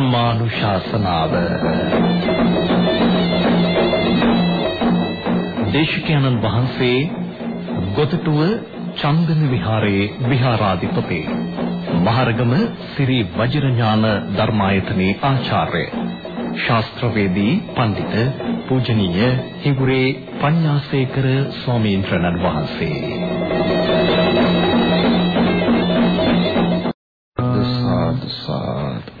ධර්මානුශාසනාව. දේශකයන්න් වහන්සේ ගොතටුව චන්දන විහාරයේ විහාරාධිපති. මහරගම සිරි වජිරඥාන ධර්මායතනයේ ආචාර්ය. ශාස්ත්‍රවේදී පඬිත පූජනීය හිඟුරේ පඤ්ඤාසේකර ස්වාමීන් වහන්සේ.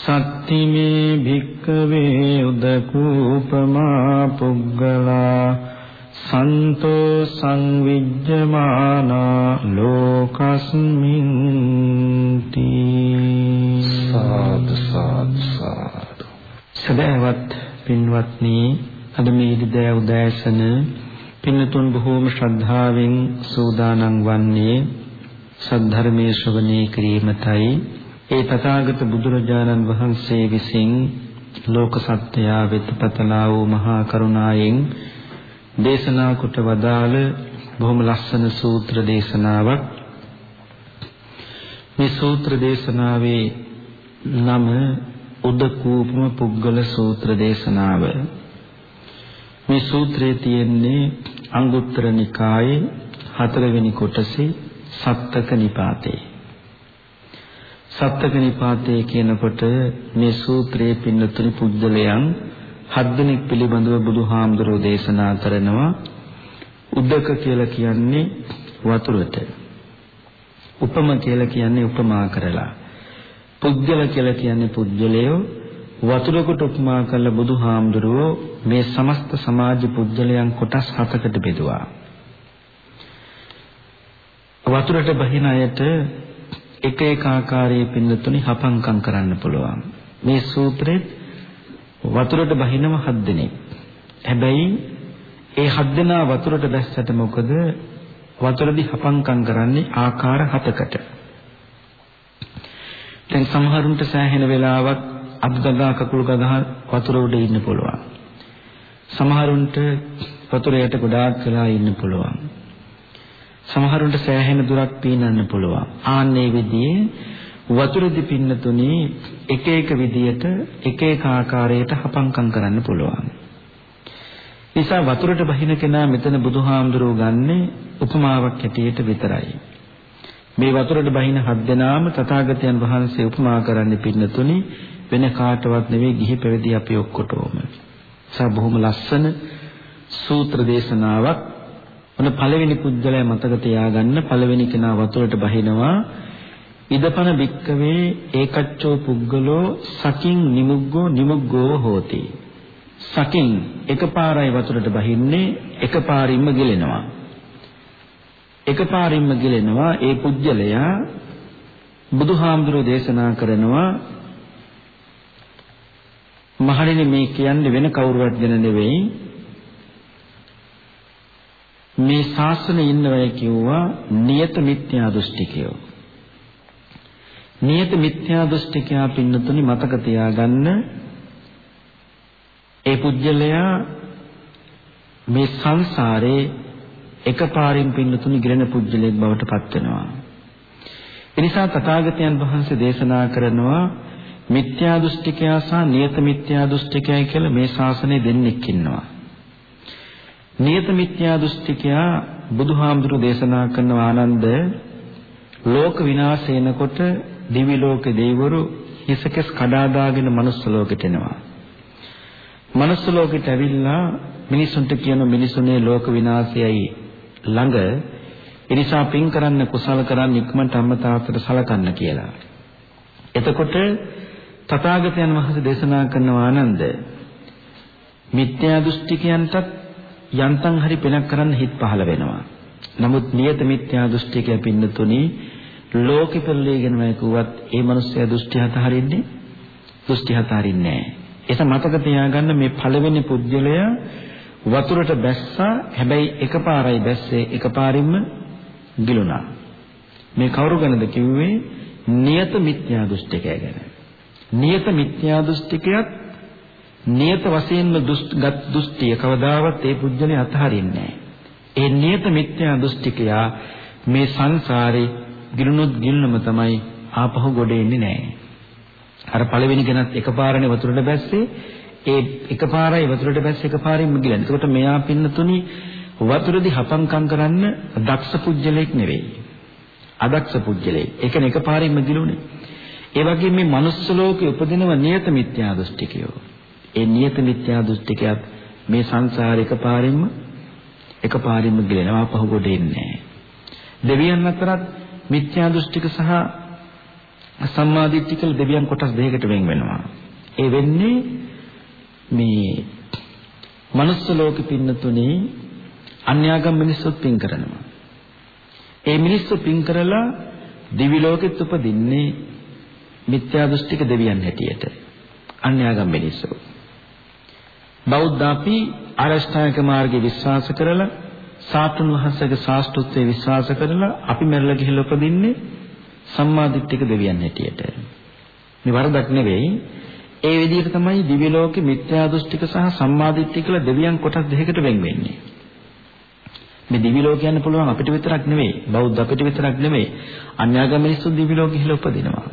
සත්තිමේ භික්කවේ උදකූපමා පුග්ගලා සන්තෝ සංවිජ්ජමානා ලෝකස්මින් තී සාදු සාදු සාදු. සදහවත් පින්වත්නි අද මේ ඉදෑ උදෑසන පින්තුන් බොහෝම ශ්‍රද්ධාවෙන් සූදානම් වන්නේ සද්ධර්මයේ ශ්‍රවණය කිරීමටයි ඒ තථාගත බුදුරජාණන් වහන්සේ විසින් ලෝක සත්‍යය වෙත පතලා වූ මහා කරුණාවෙන් දේශනා කොට වදාළ බොහොම ලස්සන සූත්‍ර දේශනාවක්. මේ සූත්‍ර දේශනාවේ නම උදකූපම පුද්ගල සූත්‍ර දේශනාව. මේ සූත්‍රයේ තියෙන්නේ අංගුත්තර නිකායේ හතරවෙනි කොටසේ සත්තක නිපාතේ. සත්තක නිපාතේ කියනකොට මේ සූත්‍රයේ පින්නතුනි පුද්ගලයන් හත් දෙනෙක් පිළිබඳව බුදුහාමුදුරෝ දේශනා කරනවා. උද්දක කියලා කියන්නේ වතුරට. උපම කියලා කියන්නේ උපමා කරලා. පුද්ගල කියලා කියන්නේ පුද්ගලයෝ. වතුරකට උපමා කළ බුදුහාමුදුරුවෝ මේ සමස්ත සමාජ පුද්ගලයන් කොටස් හතකට බෙදුවා. වතුරට බහින අයට එක එක ආකාරයේ පින්නතුනි හපංකම් කරන්න පුළුවන්. මේ සූත්‍රෙත් වතුරට බහිනව හත් දෙනෙක්. හැබැයි ඒ හත් දෙනා වතුරට බැස්සට මොකද වතුරදී හපංකම් කරන්නේ ආකාර හතකට. දැන් සමහරුන්ට සෑහෙන වෙලාවක් අත්ගගා කකුල් ගගා වතුර උඩ ඉන්න පුළුවන්. සමහරුන්ට වතුරයට ගොඩාක් වෙලා ඉන්න පුළුවන්. සමහරුන්ට සෑහෙන දුරක් පීනන්න පුළුවන්. ආන්නේ විදිහේ වතුරදි පින්නතුනේ එක එක විදියට එක එක ආකාරයට හපංකම් කරන්න පුළුවන්. නිසා වතුරට බහින කෙනා මෙතන බුදුහාමුදුරුවෝ ගන්නෙ උපමාවක් හැටියට විතරයි. මේ වතුරට බහින හත් දෙනාම තථාගතයන් වහන්සේ උපමා කරන්නේ පින්නතුනි වෙන කාටවත් නෙවෙයි ගිහි පැවිදි අපි ඔක්කොටම. සා බොහොම ලස්සන සූත්‍ර දේශනාවක් ඔන්න පළවෙනි පුද්ගලයා මතක තියාගන්න? පළවෙනි කෙනා වතුරට බහිනවා. ඉදපන බික්කවේ ඒකච්චෝ පුද්ගලෝ සකින් නිමුග්ගෝ නිමුග්ගෝ හෝති. සකින් එකපාරයි වතුරට බහින්නේ එකපාරින්ම ගිලෙනවා. එකපාරින්ම ගිලෙනවා ඒ පුජ්‍යලයා බුදුහාමුදුරෝ දේශනා කරනවා මහණෙනි මේ කියන්නේ වෙන කවුරුවත් ගැන නෙවෙයි. මේ ශාසනයේ ඉන්නවයි කිව්වා නියත මිත්‍යා දෘෂ්ටිකයෝ. නියත මිත්‍යා දෘෂ්ටිකයා පින්නතුනි මතක තියාගන්න ඒ පුජ්‍යලයා මේ සංසාරේ එකපාරින් පින්නතුනි ගිරෙන පුජ්‍යලෙක් බවට පත් වෙනවා. එනිසා තථාගතයන් වහන්සේ දේශනා කරනවා මිත්‍යා දෘෂ්ටිකයා සහ නියත මිත්‍යා දෘෂ්ටිකයයි කියලා මේ ශාසනයේ දෙන්නෙක් ඉන්නවා. නියත මිත්‍යා දෘෂ්ටිකයා බුදුහාමුදුරු දේශනා කරන ආනන්ද ලෝක විනාශේනකොට දිවි ලෝකේ දෙවිවරු හිසකස් කඩා දාගෙන මනුස්ස ලෝකෙට එනවා. මනුස්ස ලෝකෙට ඇවිල්ලා මිනිසුන්ට කියන මිනිසුනේ ලෝක විනාශයයි ළඟ එනිසා පින් කරන්න කුසල කරන්න ඉක්මනට අම්මා තාත්තට සලකන්න කියලා. එතකොට තථාගතයන් වහන්සේ දේශනා කරන ආනන්ද මිත්‍යා දෘෂ්ටිකයන්ටත් යන්තම් හරි පිනක් කරන්න හිත පහළ වෙනවා. නමුත් නියත මිත්‍යා දෘෂ්ටිකය පින්නතුනි ලෝකෙ පෙරලීගෙනම කිව්වත් ඒ මනුස්සයා දෘෂ්ටි හත හරින්නේ දෘෂ්ටි හත හරින්නේ නැහැ. ඒක මතක තියාගන්න මේ පළවෙනි පුද්ගලයා වතුරට බැස්සා හැබැයි එකපාරයි බැස්සේ එකපාරින්ම ගිලුණා. මේ කවුරු ගැනද කිව්වේ? නියත මිත්‍යා දෘෂ්ටිකය ගැන. නියත මිත්‍යා දෘෂ්ටිකයක් නියත වශයෙන්ම දෘෂ්ටිය කවදාවත් ඒ පුජ්‍යලේ අතහරින්නේ ඒ නියත මිත්‍යා දෘෂ්ටිකයා මේ සංසාරේ ගිලුනොත් ගිල්නම තමයි ආපහු ගොඩ එන්නේ නැහැ. අර පළවෙනි කෙනත් එකපාරනේ වතුරට බැස්සේ ඒ එකපාරයි වතුරට බැස්සේ එකපාරින්ම ගිලන. එතකොට මෙයා පින්නතුනි වතුරදී හපංකම් කරන්න දක්ෂ පුජ්‍යලෙක් නෙවෙයි. අදක්ෂ පුජ්‍යලෙක්. ඒ කියන්නේ එකපාරින්ම ගිලුනේ. ඒ වගේ මේ manuss ලෝකේ උපදිනව නියත මිත්‍යා දෘෂ්ටිකයෝ. ඒ නියත මිත්‍යා දෘෂ්ටිකයත් මේ සංසාරේ එකපාරින්ම එකපාරින්ම ගිලෙනවා පහු කොට එන්නේ දෙවියන් අතරත් මිත්‍යා දෘෂ්ටික සහ සම්මාදිට්ඨික දෙවියන් කොටස් දෙකකට වෙන් වෙනවා. ඒ වෙන්නේ මේ මනුස්ස ලෝකෙ පින්නතුනේ අන්‍යාගම් මිනිස්සුත් පින් කරනවා. ඒ මිනිස්සු පින් කරලා දිවි ලෝකෙත් උපදින්නේ මිත්‍යා දෘෂ්ටික දෙවියන් හැටියට. අන්‍යාගම් මිනිස්සු. බෞද්ධ අපි අරෂ්ඨායක මාර්ගේ විශ්වාස කරලා සාතුන් වහන්සේගේ ශාස්ත්‍රත්වයේ විශ්වාස කරලා අපි මෙරළ ගිහිල්ලා උපදින්නේ සම්මාදිට්ඨික දෙවියන් හැටියට. මේ වරදක් නෙවෙයි. ඒ විදිහට තමයි දිව්‍ය ලෝකෙ මිත්‍යා දෘෂ්ටික සහ සම්මාදිට්ඨික කියලා දෙවියන් කොටස් දෙකකට වෙන් වෙන්නේ. මේ දිව්‍ය ලෝක කියන්න පුළුවන් අපිට විතරක් නෙවෙයි බෞද්ධ අපිට විතරක් නෙවෙයි අන්‍යාගම මිනිස්සු දිව්‍ය ලෝකෙ හිල උපදිනවා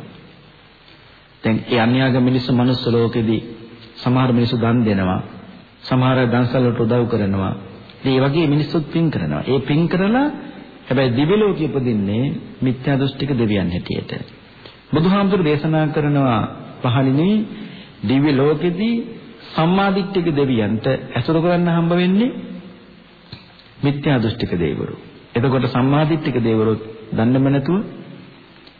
දැන් ඒ අන්‍යාගම මිනිස්සු මනුස්ස ලෝකෙදී සමහර මිනිස්සු දන් දෙනවා සමහර දන්සල් වලට උදව් කරනවා. ඉතින් ඒ වගේ මිනිස්සුත් පින් කරනවා. ඒ පින් කරලා හැබැයි දිව්‍ය ලෝකෙ උපදින්නේ මිත්‍යා දෘෂ්ටික දෙවියන් හැටියට. බුදුහාමුදුරු දේශනා කරනවා පහළිනේ දිව්‍ය ලෝකෙදී සම්මාදිට්ඨික දෙවියන්ට ඇසුරු කරන්න හම්බ වෙන්නේ මිත්‍යා දෘෂ්ටික දෙවිවරු. එතකොට සම්මාදිට්ඨික දෙවිවරුත් දන්නේම නැතුව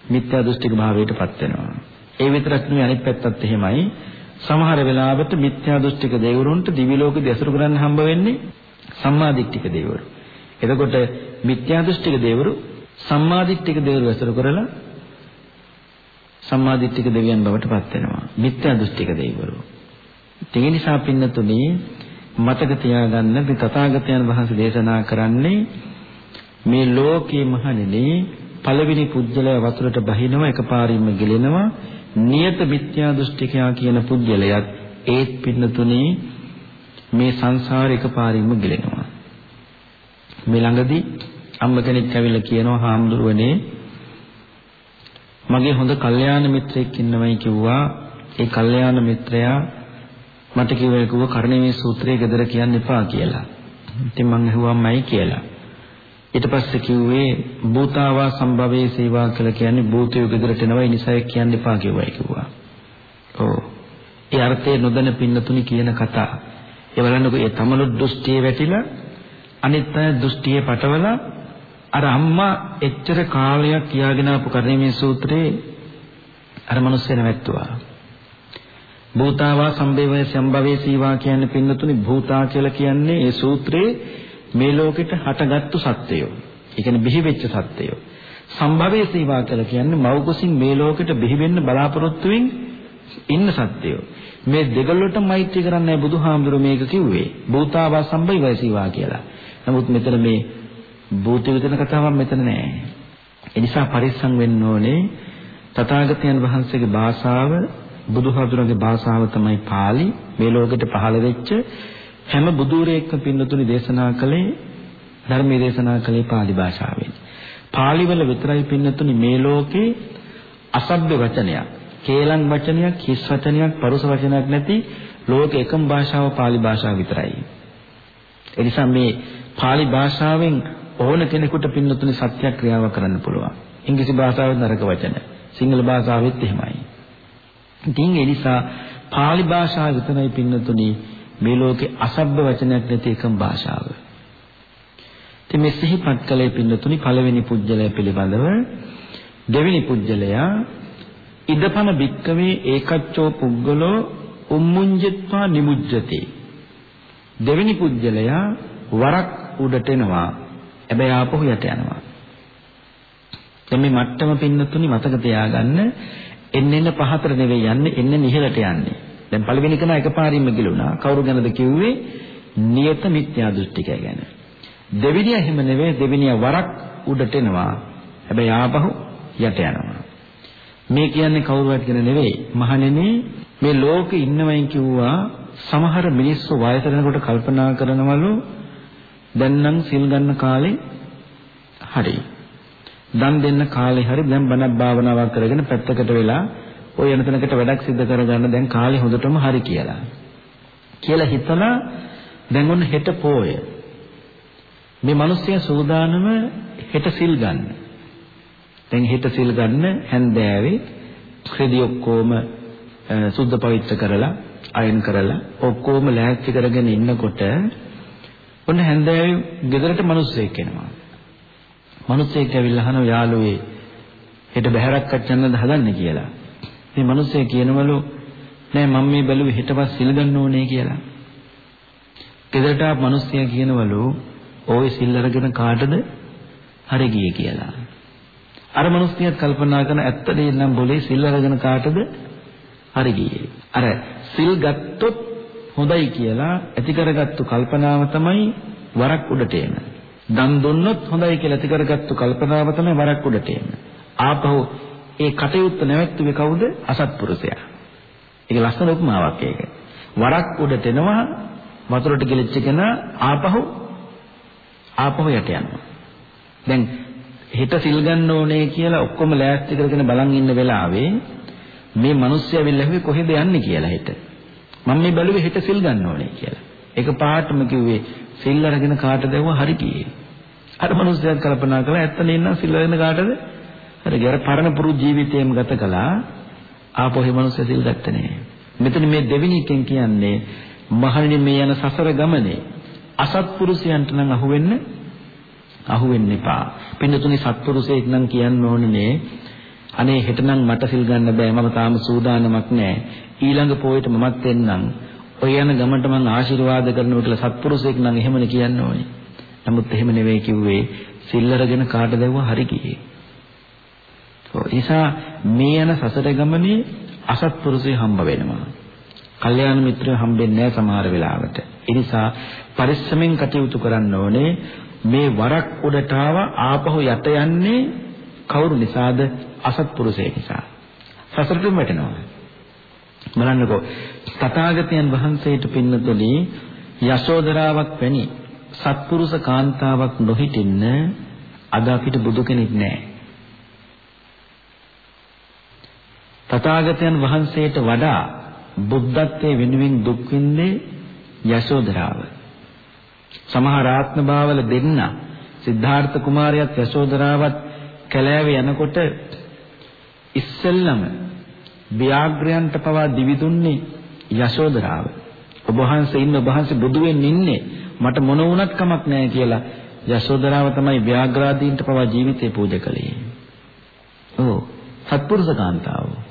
මිත්‍යා දෘෂ්ටික භාවයටපත් වෙනවා. ඒ විතරක් නෙවෙයි අනිත් පැත්තත් එහෙමයි. සමහර වෙලාවට මිත්‍යා දෘෂ්ටික දෙවිවරුන්ට දිවි ලෝකෙ දැසුරු කරන්න හම්බ වෙන්නේ සම්මාදිට්ඨික දෙවිවරු. එතකොට මිත්‍යා දෘෂ්ටික දෙවිවරු සම්මාදිට්ඨික දෙවිවරු ඇසුරු කරලා සම්මාදිට්ඨික දෙවියන් බවට පත් වෙනවා. මිත්‍යා දෘෂ්ටික දෙවිවරු. ඒ නිසා පින්නතුනි මතක තියාගන්න මේ තථාගතයන් වහන්සේ දේශනා කරන්නේ මේ ලෝකේ මහණෙනි පළවෙනි පුජ්‍යලය වතුරට බහිනවා එකපාරින්ම ගිලෙනවා නියත මිත්‍යා දෘෂ්ටිකයා කියන පුද්ගලයාත් ඒත් පින්නතුනේ මේ සංසාර එකපාරින්ම ගිලෙනවා. මේ ළඟදී අම්ම කෙනෙක් ඇවිල්ලා කියනවා හාමුදුරුවනේ මගේ හොඳ කල්යාණ මිත්‍රයෙක් ඉන්නවයි කිව්වා. ඒ කල්යාණ මිත්‍රයා මට කිව්වා කිව්ව කර්ණීය සූත්‍රයේ gedara කියන්න එපා කියලා. ඉතින් මං අහුවම්මයි කියලා. ඊට පස්සේ කිව්වේ භූතාවා සම්භවයේ සේවා කියලා කියන්නේ භූතය ගෙදරට එනවා ඒ නිසා කියන්න එපා කිව්වයි කිව්වා. ඔව්. ඒ අර්ථය නොදැන පින්නතුනි කියන කතා. ඒ බලන්නකෝ ඒ තමනු දෘෂ්ටියේ වැටිලා අනිත් අය දෘෂ්ටියේ පටවලා අර අම්මා එච්චර කාලයක් කියාගෙන ආපු කර්ණීය සූත්‍රයේ අර මිනිස්සු නැවැත්තුවා. භූතාවා සම්භවයේ සම්භවයේ සීවා කියන්නේ පින්නතුනි භූතා කියලා කියන්නේ ඒ සූත්‍රයේ මේ ලෝකෙට හටගත්තු සත්‍යය. ඒ කියන්නේ බිහි වෙච්ච සත්‍යය. සම්භවයේ සීවා කියලා කියන්නේ මව් කුසින් මේ ලෝකෙට බිහි වෙන්න බලාපොරොත්තු ඉන්න සත්‍යය. මේ දෙගොල්ලටම මෛත්‍රී කරන්නයි බුදුහාමුදුරුවෝ මේක කිව්වේ. භූතාවා සම්භවයේ සීවා කියලා. නමුත් මෙතන මේ භූත විතන කතාවක් මෙතන නෑ. ඒ නිසා පරිස්සම් වෙන්න ඕනේ. තථාගතයන් වහන්සේගේ භාෂාව බුදුහාමුදුරන්ගේ භාෂාව තමයි පාලි. මේ ලෝකෙට පහළ වෙච්ච හැම බුදුරෙක්ම පින්නතුනි දේශනා කළේ ධර්මයේ දේශනා කළේ pāli භාෂාවෙන්. pāli වල විතරයි පින්නතුනි මේ ලෝකේ අසභ්‍ය වචනයක්, කේලම් වචනයක්, හිස් වචනයක්, පරුස වචනයක් නැති ලෝක එකම භාෂාව pāli භාෂාව විතරයි. ඒ නිසා මේ pāli භාෂාවෙන් ඕන කෙනෙකුට පින්නතුනි සත්‍යක්‍රියාව කරන්න පුළුවන්. ඉංග්‍රීසි භාෂාවෙන් නරක වචන. සිංහල භාෂාවෙත් එහෙමයි. ඉතින් ඒ නිසා pāli භාෂාව විතරයි පින්නතුනි මේ ලෝකේ අසභ්‍ය වචනයක් නැති එකම භාෂාව. ඉතින් මේ සිහිපත් කළේ පින්නතුනි පළවෙනි පුජ්‍යලය පිළිබඳව දෙවෙනි පුජ්‍යලයා ඉදපන බික්කවේ ඒකච්චෝ පුද්ගලෝ උම්මුංජිත්වා නිමුජ්ජති. දෙවෙනි පුජ්‍යලයා වරක් උඩට එනවා. හැබැයි ආපහු යට යනවා. දැන් මේ මට්ටම පින්නතුනි මතක තියාගන්න එන්න එන්න පහතට නෙවෙයි යන්නේ එන්න නිහෙලට යන්නේ. දැන් පළවෙනි කෙනා එකපාරින්ම ගිලුණා. කවුරු ගැනද කිව්වේ? නියත මිත්‍යා දෘෂ්ටිකය ගැන. දෙවිනිය එහෙම නෙවෙයි දෙවිනිය වරක් උඩට එනවා. හැබැයි ආපහු යට යනවා. මේ කියන්නේ කවුරුවත් කියන නෙවෙයි. මහණෙනි මේ ලෝකේ ඉන්නවයි කිව්වා සමහර මිනිස්සු වයසට යනකොට කල්පනා කරනවලු දැන් නම් සිල් ගන්න කාලේ හරි. දන් දෙන්න කාලේ හරි දැන් බණක් භාවනාවක් කරගෙන පැත්තකට වෙලා ඔය යන තැනකට වැඩක් සිද්ධ කරගන්න දැන් කාලේ හොඳටම හරි කියලා. කියලා හිතලා දැන් ඔන්න හෙට පෝය. මේ මිනිස්සයා සූදානම හෙට සිල් ගන්න. දැන් හෙට සිල් ගන්න හැන්දෑවේ ක්‍රෙඩි ඔක්කොම සුද්ධ පවිත්‍ර කරලා අයන් කරලා ඔක්කොම ලෑස්ති කරගෙන ඉන්නකොට ඔන්න හැන්දෑවේ ගෙදරට මිනිස්සෙක් එනවා. මිනිස්සෙක් ඇවිල්ලා අහනවා යාළුවේ හෙට බහැරක් අච්චන්නද හදන්නේ කියලා. මේ මිනිස්සෙක් කියනවලු නෑ මම මේ බැලුවේ හෙටපස් සිල් ගන්න ඕනේ කියලා. ගෙදරට ආපු මිනිස්සයා කියනවලු ඔය සිල් අරගෙන කාටද හරි ගියේ කියලා. අර මිනිස්සුත් කල්පනා කරන ඇත්ත දේ නම් બોලේ සිල් අරගෙන කාටද හරි ගියේ. අර සිල් ගත්තොත් හොඳයි කියලා ඇති කරගත්තු කල්පනාව තමයි වරක් උඩට එන. දන් දුන්නොත් හොඳයි කියලා ඇති කරගත්තු කල්පනාව තමයි වරක් උඩට එන. ආපහු ඒ කටයුත්ත නැවැත්තුවේ කවුද? අසත්පුරුෂයා. ඒක ලස්සන උපමාවක් ඒක. වරක් උඩට එනවා වතුරට ගිලිච්ච කෙනා ආපහු ආපහු යට යනවා. දැන් හිත සිල් ගන්න ඕනේ කියලා ඔක්කොම ලෑස්ති කරගෙන බලන් ඉන්න වෙලාවේ මේ මිනිස්සු ඇවිල්ලා හිතුවේ කොහෙද යන්නේ කියලා හිත. මම මේ බැලුවේ හිත සිල් ගන්න ඕනේ කියලා. ඒක පාටම කිව්වේ සිල් අරගෙන කාටද ඇහුවා හරි කියේ. අර මිනිස්සුත් කල්පනා කළා ඇත්ත නේනම් සිල් අරගෙන කාටද? හරි ගියර පරණ පුරුදු ජීවිතේම ගත කළා. ආපහු මේ මිනිස්සු සිල් ගත්තේ නෑ. මෙතන මේ දෙවෙනි එකෙන් කියන්නේ මහණෙනි මේ යන සසර ගමනේ අසත්පුරුෂයන්ට නම් අහුවෙන්න අහුවෙන්න එපා. පින්නතුනි සත්පුරුෂයෙක් නම් කියන්න ඕනේ අනේ හෙට නම් මට සිල් ගන්න බෑ මම තාම සූදානමක් නෑ. ඊළඟ පොයට මමත් එන්නම්. ඔය යන ගමන්ට මම ආශිර්වාද කරනවා කියලා සත්පුරුෂයෙක් නම් එහෙමනේ කියන්න ඕනේ. නමුත් එහෙම නෙවෙයි කිව්වේ සිල් අරගෙන කාට දැවුවා හරි ගියේ. ඒ නිසා මේ යන සසර ගමනේ අසත්පුරුෂය හම්බ වෙනවා. කල්යාණ මිත්‍රයෝ හම්බෙන්නේ නැහැ සමහර වෙලාවට. ඒ නිසා පරිස්සමෙන් කටයුතු කරන්න ඕනේ. මේ වරක් උඩට ආපහු යට යන්නේ කවුරු නිසාද? අසත්පුරුෂයෙක් නිසා. සසරටම වැටෙනවා. බලන්නකෝ තථාගතයන් වහන්සේට පින්නතොලි යශෝදරාවක් වැනි සත්පුරුෂ කාන්තාවක් නොහිටින්න අද අපිට බුදු කෙනෙක් නැහැ. තථාගතයන් වහන්සේට වඩා බුද්ධත්වයේ වෙනුවෙන් දුක් විඳේ යශෝදරාව. සමහර ආත්ම භාවවල දෙන්න සිද්ධාර්ථ කුමාරයාත් යශෝදරාවත් කැලෑවේ යනකොට ඉස්සෙල්ලම ව්‍යාග්‍රයන්ට පවා දිවි දුන්නේ යශෝදරාව. ඔබ වහන්සේ ඉන්න ඔබ වහන්සේ බුදු වෙන්න ඉන්නේ මට මොන වුණත් කමක් නැහැ කියලා යශෝදරාව තමයි ව්‍යාග්‍රාදීන්ට පවා ජීවිතේ පූජා කළේ. ඔව් සත්පුරුෂ කාන්තාව.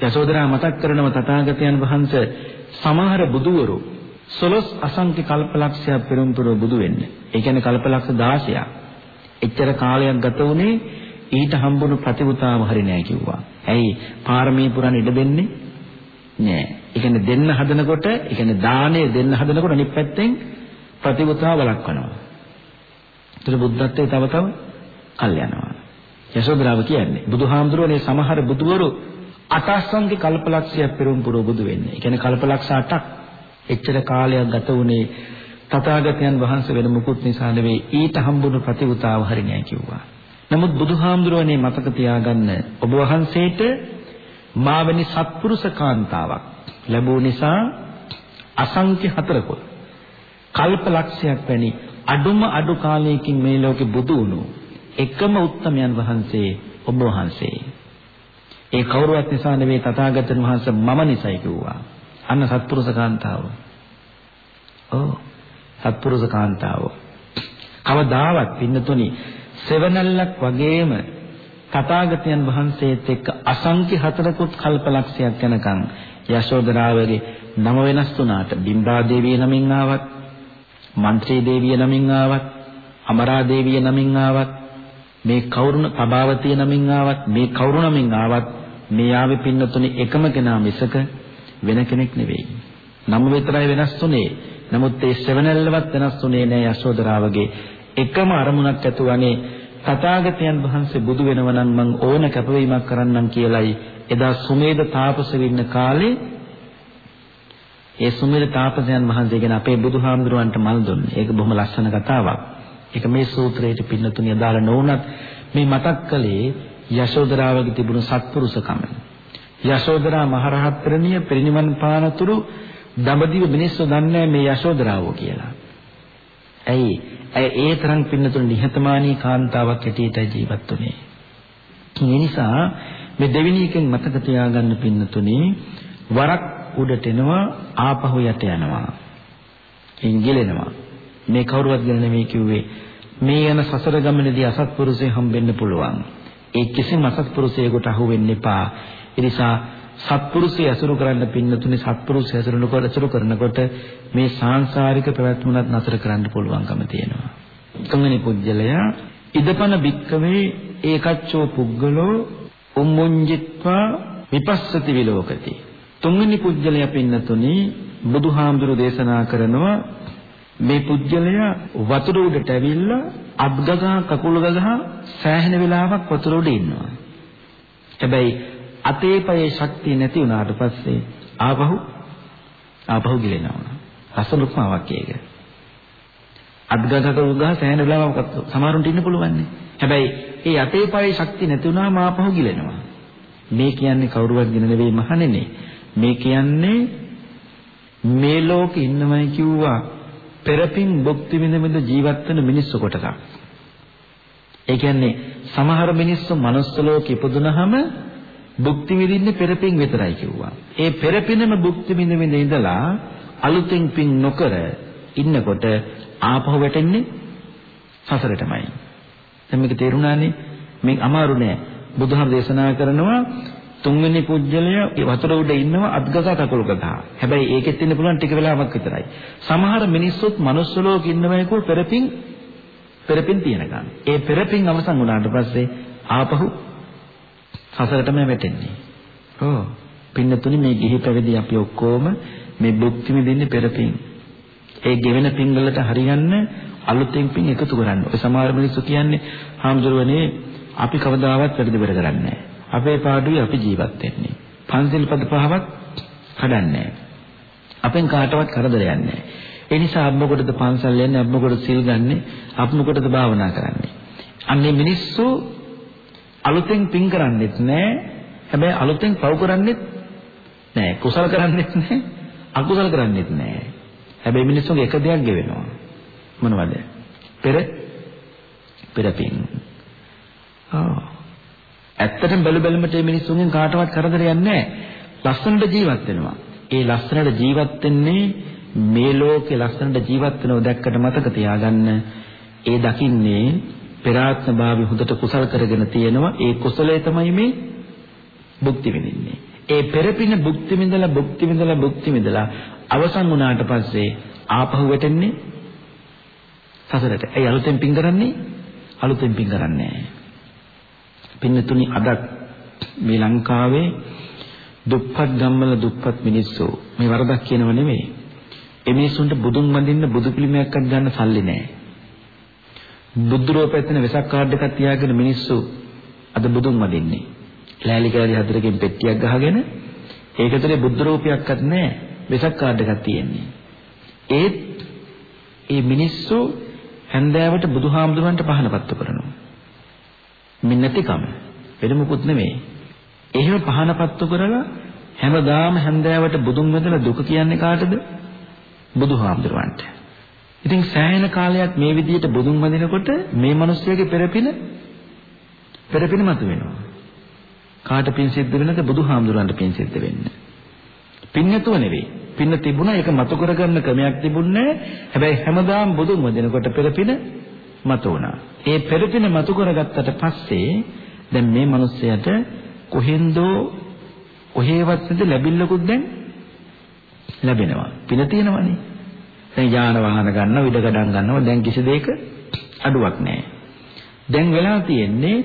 යශෝදරා මතක් කරනව තථාගතයන් වහන්සේ සමහර බුදුවරු සොළොස් අසංඛ්‍ය කල්පලක්ෂයක් පෙරම්පුර බුදු වෙන්නේ. ඒ කියන්නේ කල්පලක්ෂ 16ක්. එච්චර කාලයක් ගත වුණේ ඊට හම්බුණු ප්‍රතිපදාව හරි නෑ කිව්වා. ඇයි? පාරමී පුරන් ඉඩ දෙන්නේ නෑ. ඒ කියන්නේ දෙන්න හදනකොට, ඒ කියන්නේ දාණය දෙන්න හදනකොට අනිත් පැත්තෙන් ප්‍රතිපදාව වළක්වනවා. ඒතර බුද්ධත්වයේ තව තව කල් යනවා. යශෝදරාව කියන්නේ බුදුහාමුදුරුවනේ සමහර බුදුවරු අටස්සංගේ කල්පලක්ෂයක් පෙරම් පුර බුදු වෙන්නේ. ඒ කියන්නේ කල්පලක්ෂ 8ක් එච්චර කාලයක් ගත වුණේ තථාගතයන් වහන්සේ වෙන මුකුත් නිසා නෙවෙයි ඊට හම්බුණු ප්‍රතිඋතාව හරි නෑ කිව්වා. නමුත් බුදුහාමුදුරුවනේ මතක තියාගන්න ඔබ වහන්සේට මාවැනි සත්පුරුෂ කාන්තාවක් ලැබුව නිසා අසංඛ්‍ය හතරකොත් කල්පලක්ෂයක් වැනි අඩුම අඩු කාලයකින් මේ ලෝකෙ බුදු වුණු එකම උත්තමයන් වහන්සේ ඔබ වහන්සේ. ඒ කවුරුවත් නිසා නෙවෙයි තථාගතයන් වහන්සේ මම නිසයි කිව්වා. අන්න සත්පුරුෂ කාන්තාව. ඔව් සත්පුරුෂ කාන්තාව. කවදාවත් පින්නතුනි සෙවණැල්ලක් වගේම තථාගතයන් වහන්සේත් එක්ක අසංඛ්‍ය හතරකුත් කල්පලක්ෂයක් යනකම් යශෝදරාවගේ නම වෙනස් වුණාට බිම්බා දේවිය නමින් ආවත් මන්ත්‍රී දේවිය නමින් ආවත් අමරා දේවිය නමින් ආවත් මේ කවුරුන පබාවතිය නමින් ආවත් මේ කවුරු නමින් ආවත් මේ ආවේ පින්නතුනේ එකම කෙනා මිසක වෙන කෙනෙක් නෙවෙයි. නම විතරයි වෙනස් වුනේ. නමුත් ඒ ශ්‍රවණල්ලවත් වෙනස් වුනේ නෑ යශෝදරාවගේ. එකම අරමුණක් ඇතුවනේ තථාගතයන් වහන්සේ බුදු වෙනව නම් මං ඕන කැපවීමක් කරන්නම් කියලයි එදා සුමේද තාපස වෙන්න කාලේ ඒ සුමේද තාපසයන් වහන්සේ ගැන අපේ බුදුහාමුදුරුවන්ට මල් දුන්නේ. ඒක බොහොම ලස්සන කතාවක්. ඒක මේ සූත්‍රයට පින්නතුණිය දාලා නොවුනත් මේ මතක් කළේ යශෝදරාවගේ තිබුණු සත්පුරුෂකම. යශෝදරා මහරහත්තරණිය පිරිනිවන් පානතුරු දඹදිව මිනිස්සු දන්නේ මේ යශෝදරාව කියලා. ඇයි? ඇය ඒ තරම් පින්නතුණු නිහතමානී කාන්තාවක් හැටියට ජීවත් වුනේ. ඒ නිසා මේ දෙවෙනි එකෙන් මතක තියාගන්න පින්නතුණි වරක් උඩට එනවා ආපහු යට යනවා. ඉංගිලෙනවා. මේ කවුරුවත් ගැන නෙමෙයි කිව්වේ. මේ යන සසර ගමනේදී අසත්පුරුෂය හම්බෙන්න පුළුවන්. ඒ කිසිම අසත්පුරුෂයෙකුට අහු වෙන්න එපා. ඒ නිසා සත්පුරුෂය ඇසුරු කරන්න පින්නතුනේ සත්පුරුෂය ඇසුරුනකොට ඇසුරු කරනකොට මේ සාංශාරික පැවැත්මුණත් නතර කරන්න පුළුවන්කම තියෙනවා. තුන්වෙනි පුජ්‍යලයා ඉදපන බික්කවේ ඒකච්චෝ පුද්ගලෝ උම්මුංජිත්වා විපස්සති විලෝකති. තුන්වෙනි පුජ්‍යලයා පින්නතුනේ බුදුහාමුදුරු දේශනා කරනවා මේ පුජ්‍යලයා වතුර උඩට ඇවිල්ලා අත්ගගහ කකුල ගගහ සෑහෙන වෙලාවක් වතුර උඩ ඉන්නවා. හැබැයි අතේ පයේ ශක්තිය නැති වුණාට පස්සේ ආපහු ආපහු ගිලෙනවා. රසන උපමාවක් ඒක. අත්ගගහ කකුල ගහ සෑහෙන වෙලාවක් සමහරුන්ට ඉන්න පුළුවන් නේ. හැබැයි ඒ අතේ පයේ ශක්තිය නැති වුණාම ආපහු ගිලෙනවා. මේ කියන්නේ කවුරුවත් ගෙන නෙවෙයි මහණෙනි. මේ කියන්නේ මේ ලෝකේ ඉන්නවයි කිව්වා පෙරපින් භුක්ති විඳ විඳ ජීවත් වෙන මිනිස්සු කොටසක්. ඒ කියන්නේ සමහර මිනිස්සු මනුස්ස ලෝකෙ ඉපදුනහම භුක්ති විඳින්නේ පෙරපින් විතරයි කිව්වා. ඒ පෙරපිනම භුක්ති විඳ විඳ ඉඳලා අලුතෙන් පින් නොකර ඉන්නකොට ආපහු වැටෙන්නේ සසරටමයි. දැන් මේක තේරුණානේ? මේක අමාරු නෑ. බුදුහාම දේශනා කරනවා තුන්වෙනි පුජ්‍යලය ඒ වතුර උඩ ඉන්නව අද්ගත කකුල් ගතා. හැබැයි ඒකෙත් ඉන්න පුළුවන් ටික වෙලාවක් විතරයි. සමහර මිනිස්සුත් manuss ලෝකෙ ඉන්නවයිකෝ පෙරපින් පෙරපින් තියනකම්. ඒ පෙරපින් අවසන් වුණාට පස්සේ ආපහු සසරටම වැටෙන්නේ. ඔව්. පින්නතුනි මේ ගිහි පැවිදි අපි ඔක්කොම මේ භුක්ති විඳින්නේ පෙරපින්. ඒ ගෙවෙන පින් වලට හරියන්න අලුතෙන් පින් එකතු කරන්න. ඔය සමහර මිනිස්සු කියන්නේ හාමුදුරුවනේ අපි කවදාවත් වැඩි දෙබර කරන්නේ නැහැ. අපේ පාඩුවේ අපි ජීවත් වෙන්නේ. පන්සිල් පද පහවත් කඩන්නේ අපෙන් කාටවත් කරදරයක් නැහැ. ඒ නිසා අම්මකොටද පන්සල් යන්නේ අම්මකොට සිල් ගන්නෙ අම්මකොටද භාවනා කරන්නේ. අන්නේ මිනිස්සු අලුතෙන් පින් කරන්නෙත් නැහැ. හැබැයි අලුතෙන් පව් කරන්නෙත් නැහැ. කුසල කරන්නෙත් නැහැ. අකුසල කරන්නෙත් නැහැ. හැබැයි මිනිස්සුන්ගේ එක දෙයක් ගෙවෙනවා. මොනවද? පෙර පෙර පින්. ආ ඇත්තටම බැලු බැලමට මේ මිනිස්සුන්ගෙන් කාටවත් කරදරයක් නැහැ. ලස්සනට ජීවත් වෙනවා. ඒ ලස්සනට ජීවත් වෙන්නේ මේ ලෝකේ ලස්සනට ජීවත් වෙනව දැක්කට මතක තියාගන්න. ඒ දකින්නේ පෙරාත්ම භාවය හොඳට කුසල් කරගෙන තියෙනවා. ඒ කුසලය තමයි මේ භුක්ති විඳින්නේ. ඒ පෙරපින භුක්ති විඳලා භුක්ති විඳලා භුක්ති විඳලා අවසන් වුණාට පස්සේ ආපහු වැටෙන්නේ සසරට. ඒ අලුතෙන් පින් කරන්නේ අලුතෙන් පින් කරන්නේ නැහැ. පින්නතුනි අදත් මේ ලංකාවේ දුප්පත් ගම්වල දුප්පත් මිනිස්සු මේ වරදක් කියනව නෙමෙයි. ඒ මිනිස්සුන්ට බුදුන් වඳින්න බුදු පිළිමයක්වත් ගන්න සල්ලි නැහැ. බුදු රූපයෙන් වෙසක් කාඩ් එකක් තියාගෙන මිනිස්සු අද බුදුන් වඳින්නේ. ලෑලි කෑලි හතරකින් පෙට්ටියක් ගහගෙන ඒක ඇතුලේ බුදු රූපයක්වත් නැහැ. වෙසක් කාඩ් එකක් තියෙන්නේ. ඒත් ඒ මිනිස්සු හැන්දෑවට බුදුහාමුදුරන්ට පහනපත්තු කරනවා. මේ නැතිකම වෙන මොකුත් නෙමෙයි. එහෙම පහනපත්තු කරලා හැමදාම හැන්දෑවට බුදුන් වදලා දුක කියන්නේ කාටද? බුදුහාමුදුරන්ට. ඉතින් සෑහෙන කාලයක් මේ විදිහට බුදුන් වදිනකොට මේ මිනිස්යාගේ පෙරපින පෙරපින මත වෙනවා. කාට පින් සිද්ධ වෙනද බුදුහාමුදුරන්ට පින් සිද්ධ වෙන්නේ. පින් නැතුව නෙවෙයි. පින්න තිබුණා ඒක මතු කරගන්න ක්‍රමයක් තිබුණේ හැබැයි හැමදාම බුදුන් වදිනකොට පෙරපින මතු වුණා. ඒ පෙරපින මතු කරගත්තට පස්සේ දැන් මේ මිනිස්සයාට කොහෙන්දෝ කොහේවත් නැති ලැබිල්ලකුත් දැන් ලැබෙනවා. පින තියෙනවනේ. දැන් යාන වාහන ගන්නවා, ඉඩ ගඩන් ගන්නවා. දැන් කිසි දෙයක අඩුවක් නැහැ. දැන් වෙලා තියෙන්නේ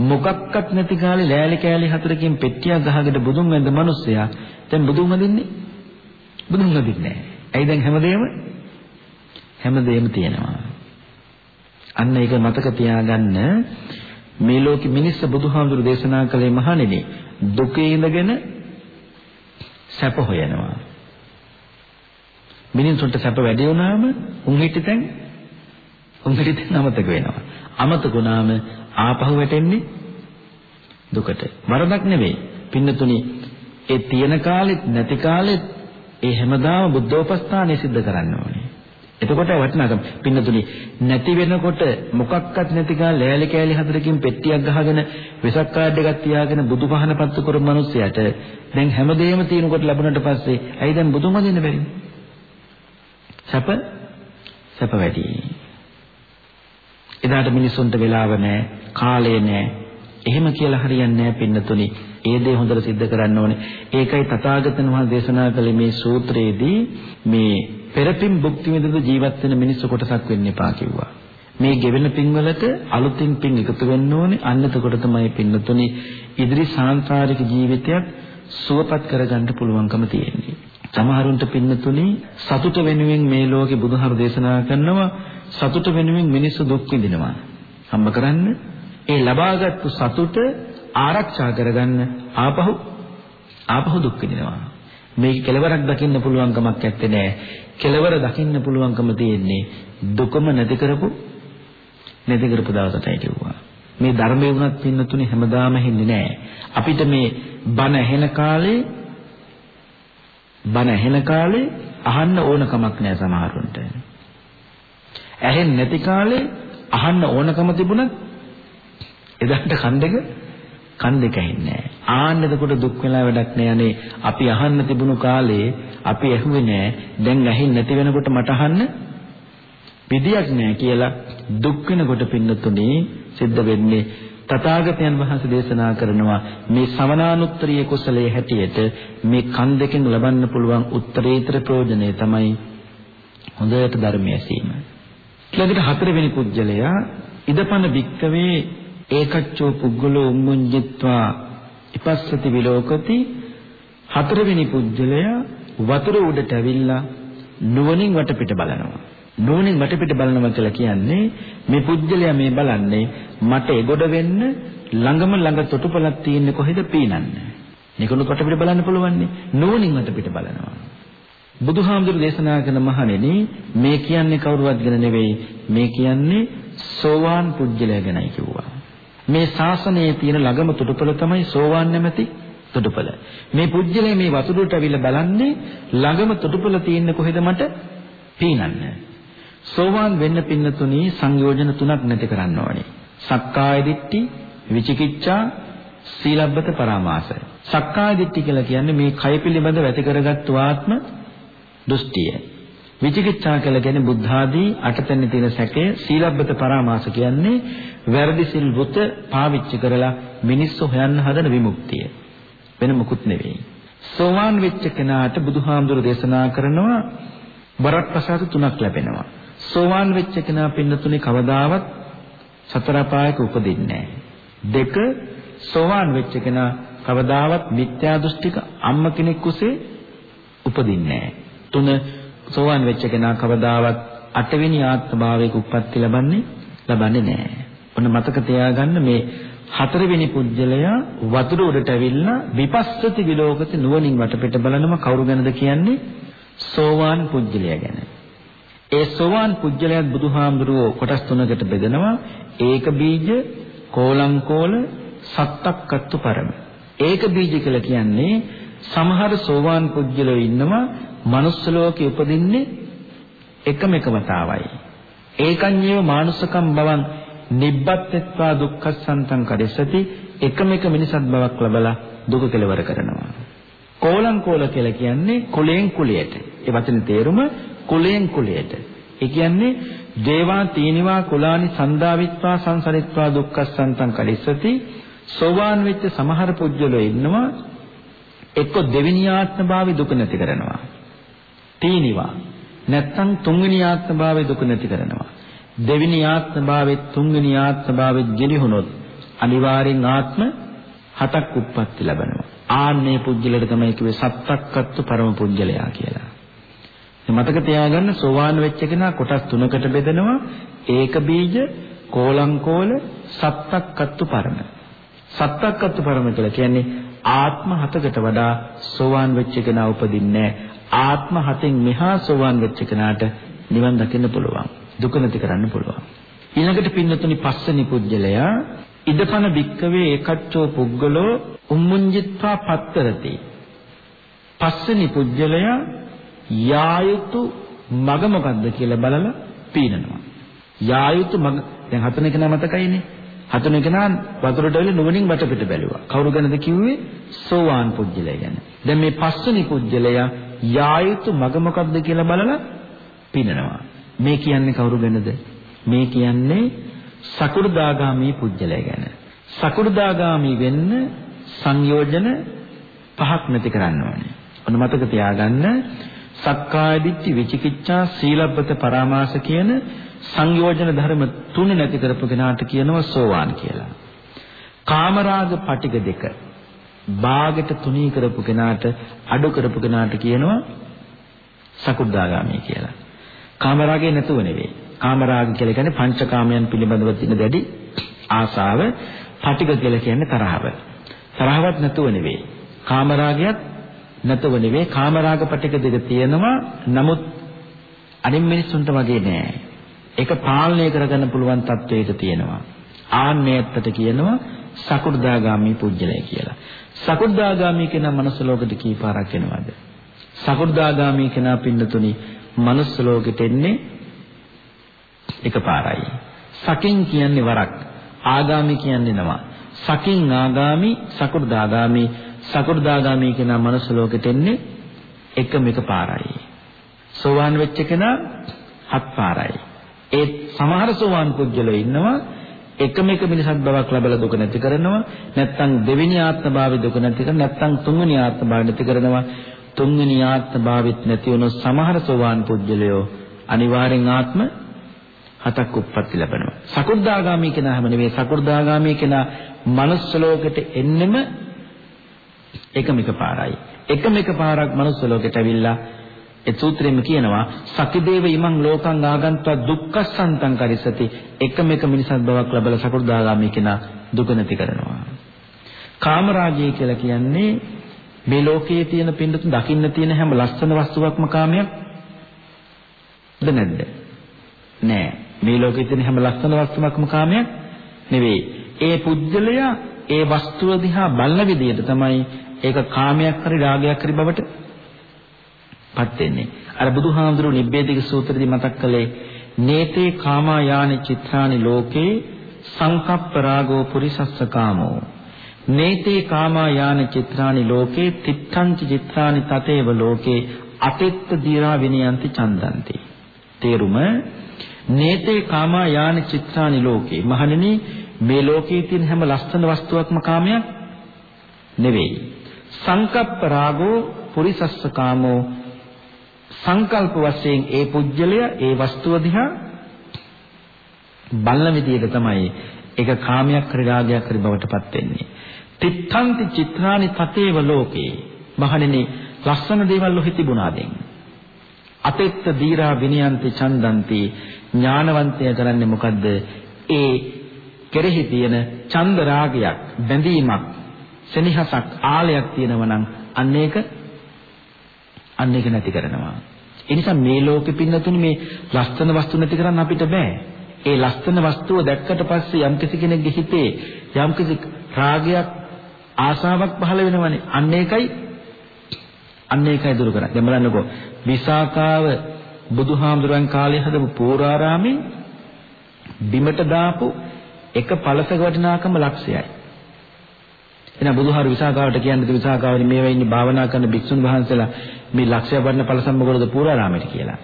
මොකක්වත් නැති කාලේ ලෑලි කෑලි හතරකින් පෙට්ටියක් ගහගෙන බුදුන් වැඳ මිනිස්සයා දැන් බුදුන් වදින්නේ බුදුන් වදින්නේ නැහැ. ඇයි දැන් හැමදේම හැමදේම තියෙනවා. අන්න ඒක මතක තියාගන්න මේ ලෝකෙ මිනිස්ස බුදුහාමුදුරු දේශනා කළේ මහණෙනි දුකේ ඉඳගෙන සැප හොයනවා. මිනිසුන්ට සැප වැඩි වුණාම උන් හිටිතෙන් උන් හිටිතෙන් අමතක වෙනවා. අමතක වුණාම ආපහු වැටෙන්නේ දුකට. වරදක් නෙවෙයි. පින්නතුනි ඒ තියෙන කාලෙත් නැති කාලෙත් ඒ හැමදාම බුද්ධෝපස්ථානය සිද්ධ කරන්න ඕනේ. එතකොට වටිනාකම පින්නතුනි නැති වෙනකොට මොකක්වත් නැති ගා ලෑලි කෑලි හතරකින් පෙට්ටියක් ගහගෙන වෙසක් කාඩ් එකක් තියාගෙන බුදුපහන පත්තු කරපු මිනිස්සයාට දැන් හැමදේම තියෙනකොට ලැබුණට පස්සේ ඇයි දැන් බුදුම දෙන්න බැරි? සැප සැප වැඩි. එදාට මිනිසුන්ට වෙලාව නැහැ, කාලය නැහැ. එහෙම කියලා හරියන්නේ නැහැ පින්නතුනි. ඒ දේ හොඳට सिद्ध කරන්න ඕනේ. ඒකයි තථාගතයන් වහන්සේ දේශනා කළේ මේ සූත්‍රයේදී මේ පෙරපින් භුක්ති විඳින ජීවත් වෙන මිනිස්සු කොටසක් වෙන්න එපා කිව්වා. මේ ගෙවෙන පින්වලට අලුතින් පින් එකතු වෙන්න ඕනේ. අන්න එතකොට තමයි පින්නතුනි ඉදිරි සාංසාරික ජීවිතයක් සුවපත් කරගන්න පුළුවන්කම තියෙන්නේ. සමහරුන්ට පින්නතුනි සතුට වෙනුවෙන් මේ ලෝකේ බුදුහාරු දේශනා කරනවා සතුට වෙනුවෙන් මිනිස්සු දුක් විඳිනවා. හම්බ කරන්න ඒ ලබාගත්තු සතුට ආරක්ෂා කරගන්න ආපහු ආපහු දුක් විඳිනවා. මේක කෙලවරක් දකින්න පුළුවන් කමක් නැත්තේ නෑ. කෙලවර දකින්න පුළුවන්කම තියෙන්නේ දුකම නැති කරපු නැති කරපු දවසටයි කිව්වා. මේ ධර්මයේ වුණත් පින්න තුනේ හැමදාම හෙන්නේ නෑ. අපිට මේ බණ ඇහෙන කාලේ බණ ඇහෙන කාලේ අහන්න ඕන කමක් නෑ සමහරුන්ට. ඇහෙන්නේ නැති කාලේ අහන්න ඕනකම තිබුණත් එදාට කන් දෙක කන් දෙක ඇහෙන්නේ නැහැ. ආන්න එතකොට දුක් වෙලා වැඩක් නෑ අනේ අපි අහන්න තිබුණු කාලේ අපි ඇහුවේ නෑ. දැන් ඇහෙන්නේ නැති වෙනකොට මට අහන්න විදියක් නෑ කියලා දුක් වෙනකොට පින්නතුනේ සිද්ධ වෙන්නේ තථාගතයන් වහන්සේ දේශනා කරනවා මේ සමනානුත්තරීය කුසලයේ හැටියට මේ කන් දෙකෙන් ලබන්න පුළුවන් උත්තරීතර ප්‍රයෝජනය තමයි හොඳට ධර්මය ඇසීම. ඊළඟට හතරවෙනි පුජ්‍යලයා ඉදපන වික්කවේ ඒකච්චෝ පුද්ගලෝ උම්මුඤ්ජිත්වා ඉපස්සති විලෝකති හතරවෙනි පුජ්‍යලයා වතුර උඩට ඇවිල්ලා නුවණින් වටපිට බලනවා. නුවණින් වටපිට බලනවා කියලා කියන්නේ මේ පුජ්‍යලයා මේ බලන්නේ මට එගොඩ වෙන්න ළඟම ළඟ තොටුපළක් තියෙන්නේ කොහෙද පීනන්න. නිකුණු වටපිට බලන්න පුළුවන් නේ. නුවණින් වටපිට බලනවා. බුදුහාමුදුරු දේශනා කරන මහණෙනි මේ කියන්නේ කවුරුවත් ගැන නෙවෙයි මේ කියන්නේ සෝවාන් පුජ්‍යලයා ගැනයි කිව්වා. මේ ශාසනයේ තියෙන ළඟම තුඩුපළ තමයි සෝවාන් නැමැති තුඩුපළ. මේ පුජ්‍යලේ මේ වතුරට අවිල බලන්නේ ළඟම තුඩුපළ තියෙන්නේ කොහෙද මට පීනන්න. සෝවාන් වෙන්න පින්නතුණි සංයෝජන තුනක් නැති කරන්න ඕනේ. සක්කාය දිට්ඨි, විචිකිච්ඡා, සීලබ්බත පරාමාසය. සක්කාය දිට්ඨි කියලා කියන්නේ මේ කය පිළිබඳ වැති කරගත්තු ආත්ම දෘෂ්ටිය. විචිකිච්ඡා කියලා කියන්නේ බුද්ධ ආදී අටතැන්නේ තියෙන සැකය සීලබ්බත පරාමාස කියන්නේ වැරදි සිල් වෘත පාවිච්චි කරලා මිනිස්සු හොයන්න හදන විමුක්තිය. වෙන මොකුත් නෙවෙයි. සෝවාන් වෙච්ච කෙනාට බුදුහාමුදුරු දේශනා කරනවා වරක් ප්‍රසාද තුනක් ලැබෙනවා. සෝවාන් වෙච්ච කෙනා පින්නතුනේ කවදාවත් සතර පායක උපදින්නේ දෙක සෝවාන් වෙච්ච කෙනා කවදාවත් මිත්‍යා දෘෂ්ටික අම්ම කෙනෙක් කුසේ උපදින්නේ තුන සෝවාන් වෙච්ච කෙනා කවදාවත් අටවෙනි ආත්ම භාවයක උප්පත්ති ලබන්නේ ලබන්නේ නැහැ. ඔන්න මතක තියාගන්න මේ හතරවෙනි පුජ්‍යලයා වතුර උඩට ඇවිල්ලා විපස්සති විලෝකති නුවණින් වටපිට බලනම කවුරු ගැනද කියන්නේ? සෝවාන් පුජ්‍යලයා ගැන. ඒ සෝවාන් පුජ්‍යලයාත් බුදුහාමුදුරුවෝ කොටස් තුනකට බෙදනවා. ඒක බීජ, කෝලංකෝල, සත්තක්කත්තු පරම. ඒක බීජ කියලා කියන්නේ සමහර සෝවාන් පුජ්‍යලෝ ඉන්නවා මනුස්ස ලෝකේ උපදින්නේ එකම එක වතාවයි. ඒකඤ්ඤේව මානුසකම් බවන් නිබ්බත්ත්වා දුක්ඛසන්තං කඩෙසති එකම එක මිනිසත් බවක් ලබලා දුක කෙලවර කරනවා. කෝලං කෝල කියලා කියන්නේ කුලයෙන් කුලයට. ඒ වචනේ තේරුම කුලයෙන් කුලයට. ඒ කියන්නේ දේවා තීනිවා කුලානි සන්දාවිත්වා සංසරිත්වා දුක්ඛසන්තං කඩෙසති සෝවාන් වෙච්ච සමහර පුජ්‍යලෝ ඉන්නවා එක්ක දෙවෙනි ආත්ම භාවය දුක නැති කරනවා. තීනිවා නැත්තම් තුන්වෙනි ආත්ම භාවය දුක නැති කරනවා. දෙවෙනි ආත්ම භාවෙත් තුන්වෙනි ආත්ම භාවෙත් ගිලිහුනොත් අනිවාර්යෙන් ආත්ම හතක් උත්පත්ති ලැබෙනවා. ආන්නේ පුජ්‍යලයට තමයි කිව්වේ සත්තක්කත්තු පරම පුජ්‍යලයා කියලා. මතක තියාගන්න සෝවාන් වෙච්ච කෙනා කොටස් තුනකට බෙදෙනවා ඒක බීජ කෝලංකෝල සත්තක්කත්තු පරම. සත්තක්කත්තු පරම කියලා කියන්නේ ආත්ම හතකට වඩා සෝවාන් වෙච්ච කෙනා උපදින්නේ ආත්ම හතෙන් මෙහා සෝවාන් වෙච්ච කෙනාට නිවන් දකින්න පුළුවන්. දුක නැති කරන්න පුළුවන්. ඊළඟට පින්නතුනි පස්සනි පුජ්‍යලයා ඉදපන භික්කවේ ඒකච්චෝ පුද්ගලෝ උම්මුංජිත්වා පත්තරති. පස්සනි පුජ්‍යලයා යායුතු මග මොකද්ද කියලා බලලා පීනනවා. යායුතු මග දැන් හතන කෙනා මතකයිනේ. හතන කෙනා වතුරට වෙල නුවණින් වටපිට බැලුවා. කවුරු ගැනද කිව්වේ? සෝවාන් පුජ්‍යලය ගැන. දැන් මේ පස්වෙනි පුජ්‍යලයා යායුතු මග මොකද්ද කියලා බලලා පිනනවා. මේ කියන්නේ කවුරු ගැනද? මේ කියන්නේ සකු르දාගාමී පුජ්‍යලය ගැන. සකු르දාගාමී වෙන්න සංයෝජන පහක් නැති කරන්න ඕනේ. ඔන්න මතක තියාගන්න සක්කාය දිට්ඨි විචිකිච්ඡා සීලබ්බත පරාමාස කියන සංයෝජන ධර්ම තුන නැති කරපු කෙනාට කියනවා සෝවාන් කියලා. කාමරාග පටික දෙක බාගෙට තුනී කරපු කෙනාට අඩු කරපු කෙනාට කියනවා සකුද්දාගාමී කියලා. කාමරාගේ නැතුව නෙවෙයි. කාමරාග කියලා කියන්නේ පංචකාමයන් පිළිබඳව තියෙන දැඩි ආසාව, පටිග කියලා කියන්නේ තරහව. තරහවත් නැතුව නෙවෙයි. කාමරාගයත් නැතුව නෙවෙයි. කාමරාග පටිග දෙක තියෙනවා. නමුත් අනිත් මිනිස්සුන්ට වගේ නෑ. ඒක පාලනය කරගන්න පුළුවන් තත්වයක තියෙනවා. ආන්නයත්තට කියනවා සකු르දාගාමි පුජ්‍යලය කියලා. සකු르දාගාමි කෙනා මනස ලෝකෙට කී පාරක් එනවද? සකු르දාගාමි කෙනා පින්නතුනි මනස ලෝකෙට එන්නේ එකපාරයි. සකින් කියන්නේ වරක්. ආගාමි කියන්නේ නම. සකින් ආගාමි සකු르දාගාමි සකු르දාගාමි කෙනා මනස ලෝකෙට එන්නේ එකම එක පාරයි. සෝවාන් වෙච්ච කෙනා හත් පාරයි. ඒ සමහර සෝවාන් පුජ්‍යලෝ ඉන්නවා එකම එක මිනිසක් බවක් ලැබලා දුක නැති කරනවා නැත්නම් දෙවෙනි ආත්ම භාවය දුක නැති කරනවා නැත්නම් තුන්වෙනි ආත්ම භාවය නැති කරනවා තුන්වෙනි ආත්ම භාවෙත් නැති වුණු සමහර සෝවාන් පුජ්‍යලයෝ අනිවාර්යෙන් ආත්ම හතක් උප්පත්ති ලැබෙනවා. සකු르දාගාමී කෙනා හැම නෙවෙයි. සකු르දාගාමී කෙනා මනුස්ස ලෝකෙට එන්නෙම එකම එක පාරයි එකම එක පාරක් මනුස්ස ලෝකෙට ඇවිල්ලා ඒ සූත්‍රෙම කියනවා සකිදේව ඉමං ලෝකං ආගන්ත්වා දුක්ඛසන්තං කරිසති එකම එක මිනිසත් බවක් ලැබලා සකෘදාගාමී කෙනා දුක නැති කරනවා. කාමරාජය කියලා කියන්නේ මේ ලෝකයේ තියෙන පින්නතුන් දකින්න තියෙන හැම ලස්සන වස්තුවක්ම කාමයක්? ද නැද්ද? නෑ. මේ ලෝකයේ තියෙන හැම ලස්සන වස්තුවක්ම කාමයක් නෙවෙයි. ඒ පුද්ගලයා ඒ වස්තුව දිහා බලන විදිහට තමයි ඒක කාමයක් හරි රාගයක් හරි බවට පත් වෙන්නේ. අර බුදුහාඳුරු නිබ්බේධික සූත්‍රයේදී මතක් කළේ නේතේ කාමා යානි චිත්‍රානි ලෝකේ සංකප්ප රාගෝ පුරිසස්ස කාමෝ. නේතේ කාමා යානි චිත්‍රානි ලෝකේ තිත්තංච චිත්‍රානි තතේව ලෝකේ අතෙත්ත දීරා විනයන්ති චන්දන්ති තේරුම නේතේ කාමා යානි චිත්‍රානි ලෝකේ. මහණෙනි මේ ලෝකයේ තියෙන හැම ලස්සන වස්තුවක්ම කාමයක් නෙවෙයි. සංකප්ප රාගෝ පුරිසස්ස කාමෝ. සංකල්ප වශයෙන් ඒ පුජ්‍යලය ඒ වස්තුව දිහා බලන විදිහට තමයි ඒක කාමයක් හරි රාගයක් හරි බවටපත් වෙන්නේ. තිත්තන්ති චිත්‍රානි තතේව ලෝකේ. මහණෙනි ලස්සන දේවල් ඔහි තිබුණාදෙන්. අතෙත්ත දීරා විනයන්ති චන්දන්ති ඥානවන්තය කරන්නේ මොකද්ද? ඒ කෙරෙහි තියෙන චන්ද රාගයක් බැඳීමක් සෙනෙහසක් ආලයක් තියෙනවා නම් අන්න ඒක අන්න ඒක නැති කරනවා. ඒ නිසා මේ ලෝකෙ පින්නතුනි මේ ලස්සන වස්තු නැති කරන්න අපිට බෑ. ඒ ලස්සන වස්තුව දැක්කට පස්සේ යම්කිසි කෙනෙක්ගේ හිතේ යම්කිසි රාගයක් ආසාවක් පහළ වෙනවනේ. අන්න ඒකයි අන්න ඒකයි දුරු කරන්නේ. දැන් බලන්නකෝ විසාකාව බුදුහාමුදුරන් කාලේ හදපු පෝරාරාමේ බිමට දාපු එක පළසක වටිනාකම ලක්ෂයයි. එහෙනම් බුදුහාරු විසාකාවට කියන්නේ විසාකාවනි මේවා ඉන්නේ භාවනා කරන භික්ෂුන් වහන්සේලා මේ ලක්ෂය වර්ණ ඵලසම් මොකද පූරාරාමයට කියලා.